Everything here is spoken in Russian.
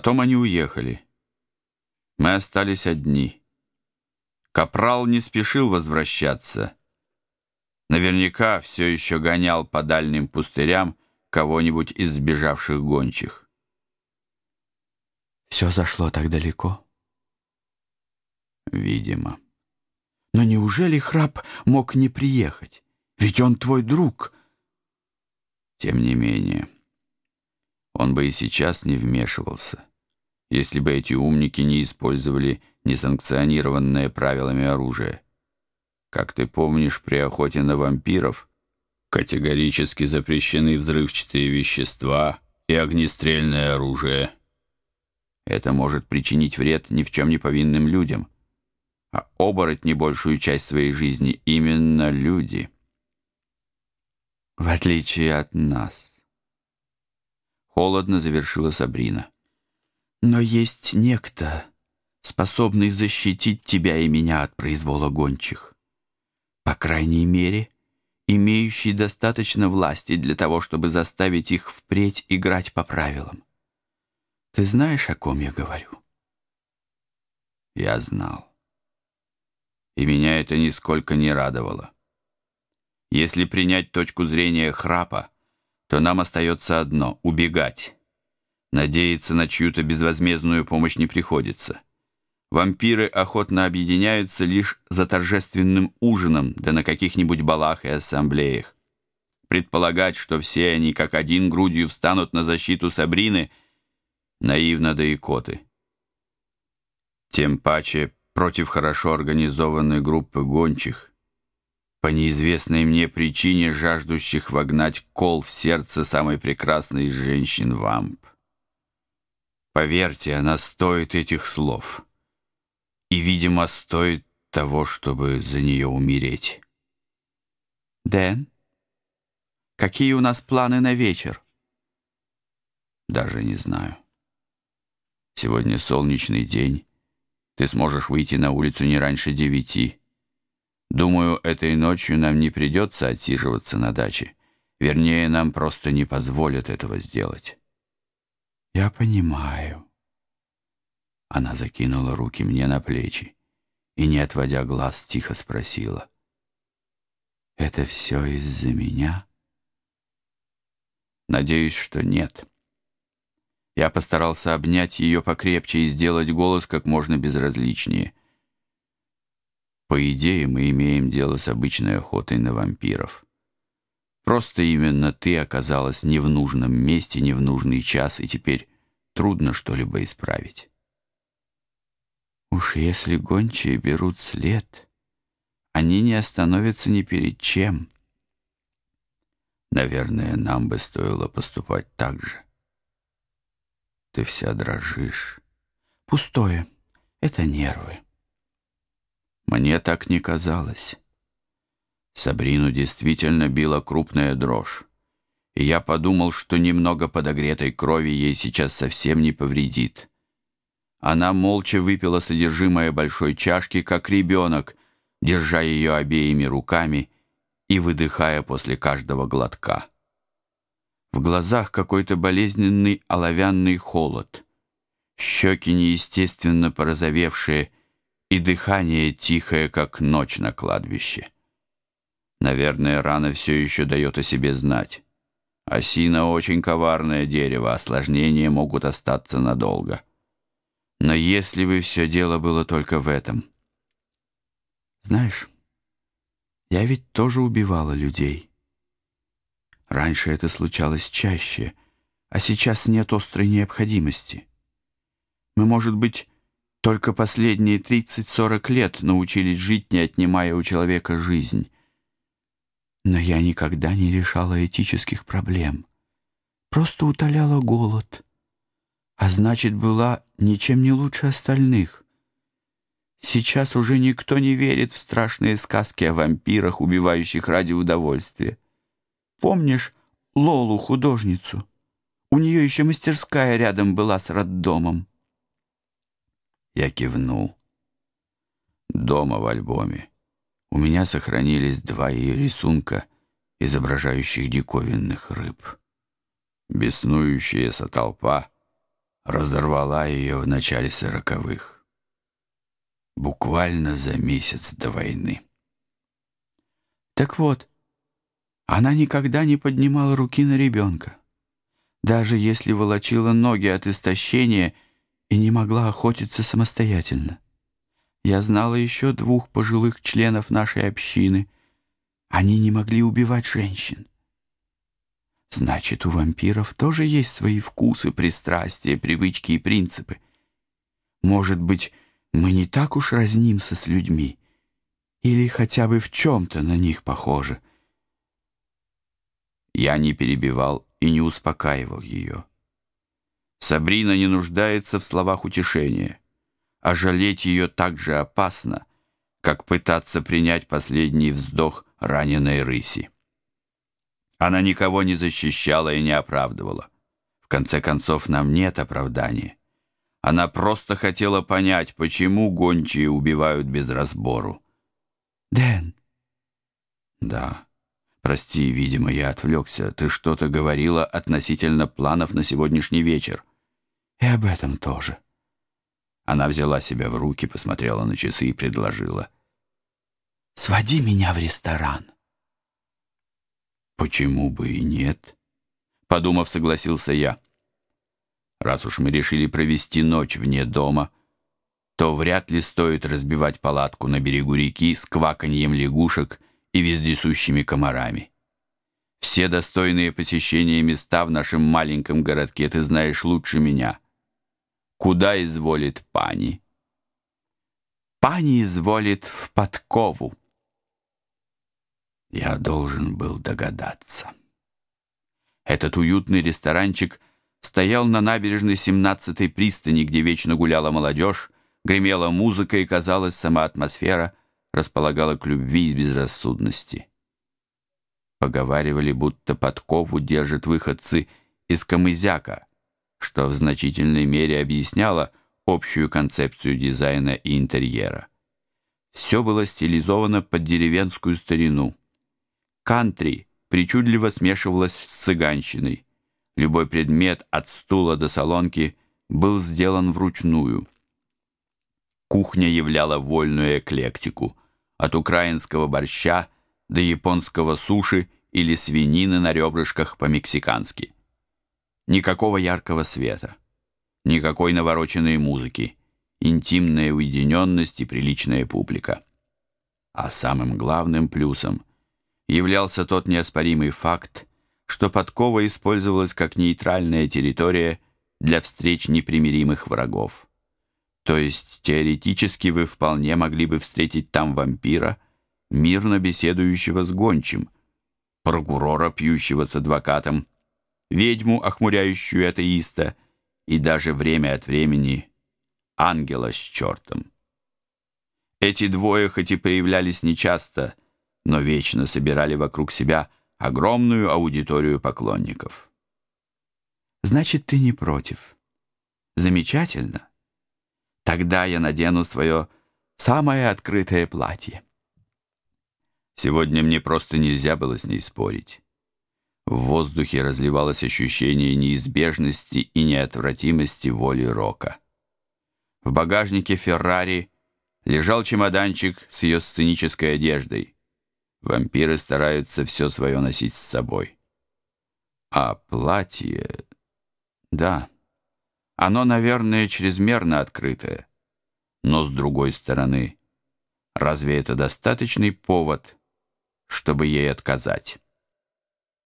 Потом они уехали. Мы остались одни. Капрал не спешил возвращаться. Наверняка все еще гонял по дальним пустырям кого-нибудь из сбежавших гончих. Все зашло так далеко? Видимо. Но неужели храп мог не приехать? Ведь он твой друг. Тем не менее, он бы и сейчас не вмешивался, если бы эти умники не использовали несанкционированное правилами оружие. Как ты помнишь, при охоте на вампиров категорически запрещены взрывчатые вещества и огнестрельное оружие. Это может причинить вред ни в чем не повинным людям, а оборотни большую часть своей жизни именно люди. В отличие от нас. Холодно завершила Сабрина. Но есть некто, способный защитить тебя и меня от произвола гончих по крайней мере, имеющий достаточно власти для того, чтобы заставить их впредь играть по правилам. Ты знаешь, о ком я говорю? Я знал. И меня это нисколько не радовало. Если принять точку зрения храпа, то нам остается одно — убегать. Надеяться на чью-то безвозмездную помощь не приходится. Вампиры охотно объединяются лишь за торжественным ужином, да на каких-нибудь балах и ассамблеях. Предполагать, что все они как один грудью встанут на защиту Сабрины, наивно да икоты. Тем паче против хорошо организованной группы гончих, по неизвестной мне причине жаждущих вогнать кол в сердце самой прекрасной из женщин вамп. Поверьте, она стоит этих слов и, видимо, стоит того, чтобы за нее умереть. Дэн, какие у нас планы на вечер? Даже не знаю. Сегодня солнечный день. Ты сможешь выйти на улицу не раньше девяти. Думаю, этой ночью нам не придется отсиживаться на даче. Вернее, нам просто не позволят этого сделать. Я понимаю. Она закинула руки мне на плечи и, не отводя глаз, тихо спросила. «Это все из-за меня?» Надеюсь, что нет. Я постарался обнять ее покрепче и сделать голос как можно безразличнее. По идее, мы имеем дело с обычной охотой на вампиров. Просто именно ты оказалась не в нужном месте, не в нужный час, и теперь трудно что-либо исправить. Уж если гончие берут след, они не остановятся ни перед чем. Наверное, нам бы стоило поступать так же. Ты вся дрожишь. Пустое. Это нервы. Мне так не казалось. Сабрину действительно била крупная дрожь. И я подумал, что немного подогретой крови ей сейчас совсем не повредит. Она молча выпила содержимое большой чашки, как ребенок, держа ее обеими руками и выдыхая после каждого глотка. В глазах какой-то болезненный оловянный холод, щеки неестественно порозовевшие и дыхание тихое, как ночь на кладбище. Наверное, рана все еще дает о себе знать. Осина очень коварное дерево, осложнения могут остаться надолго. Но если бы все дело было только в этом... Знаешь, я ведь тоже убивала людей. Раньше это случалось чаще, а сейчас нет острой необходимости. Мы, может быть, только последние 30-40 лет научились жить, не отнимая у человека жизнь. Но я никогда не решала этических проблем. Просто утоляла голод — а значит, была ничем не лучше остальных. Сейчас уже никто не верит в страшные сказки о вампирах, убивающих ради удовольствия. Помнишь Лолу, художницу? У нее еще мастерская рядом была с роддомом. Я кивнул. Дома в альбоме. У меня сохранились два ее рисунка, изображающих диковинных рыб. Беснующаяся толпа — разорвала ее в начале сороковых, буквально за месяц до войны. Так вот, она никогда не поднимала руки на ребенка, даже если волочила ноги от истощения и не могла охотиться самостоятельно. Я знала еще двух пожилых членов нашей общины. Они не могли убивать женщин. Значит, у вампиров тоже есть свои вкусы, пристрастия, привычки и принципы. Может быть, мы не так уж разнимся с людьми, или хотя бы в чем-то на них похожи. Я не перебивал и не успокаивал ее. Сабрина не нуждается в словах утешения, а жалеть ее так же опасно, как пытаться принять последний вздох раненой рыси. Она никого не защищала и не оправдывала. В конце концов, нам нет оправдания. Она просто хотела понять, почему гончие убивают без разбору. «Дэн!» «Да. Прости, видимо, я отвлекся. Ты что-то говорила относительно планов на сегодняшний вечер». «И об этом тоже». Она взяла себя в руки, посмотрела на часы и предложила. «Своди меня в ресторан». «Почему бы и нет?» Подумав, согласился я. «Раз уж мы решили провести ночь вне дома, то вряд ли стоит разбивать палатку на берегу реки с кваканьем лягушек и вездесущими комарами. Все достойные посещения места в нашем маленьком городке ты знаешь лучше меня. Куда изволит пани?» «Пани изволит в подкову», я должен был догадаться. Этот уютный ресторанчик стоял на набережной 17-й пристани, где вечно гуляла молодежь, гремела музыка и, казалось, сама атмосфера располагала к любви и безрассудности. Поговаривали, будто подкову держат выходцы из Камызяка, что в значительной мере объясняло общую концепцию дизайна и интерьера. Все было стилизовано под деревенскую старину – Кантри причудливо смешивалась с цыганщиной. Любой предмет от стула до солонки был сделан вручную. Кухня являла вольную эклектику, от украинского борща до японского суши или свинины на ребрышках по-мексикански. Никакого яркого света, никакой навороченной музыки, интимная уединенность и приличная публика. А самым главным плюсом – являлся тот неоспоримый факт, что подкова использовалась как нейтральная территория для встреч непримиримых врагов. То есть теоретически вы вполне могли бы встретить там вампира, мирно беседующего с гончим, прокурора, пьющего с адвокатом, ведьму, охмуряющую атеиста, и даже время от времени ангела с чертом. Эти двое хоть и появлялись нечасто, но вечно собирали вокруг себя огромную аудиторию поклонников. «Значит, ты не против?» «Замечательно. Тогда я надену свое самое открытое платье». Сегодня мне просто нельзя было с ней спорить. В воздухе разливалось ощущение неизбежности и неотвратимости воли Рока. В багажнике Феррари лежал чемоданчик с ее сценической одеждой — Вампиры стараются все свое носить с собой. А платье... Да, оно, наверное, чрезмерно открытое. Но, с другой стороны, разве это достаточный повод, чтобы ей отказать?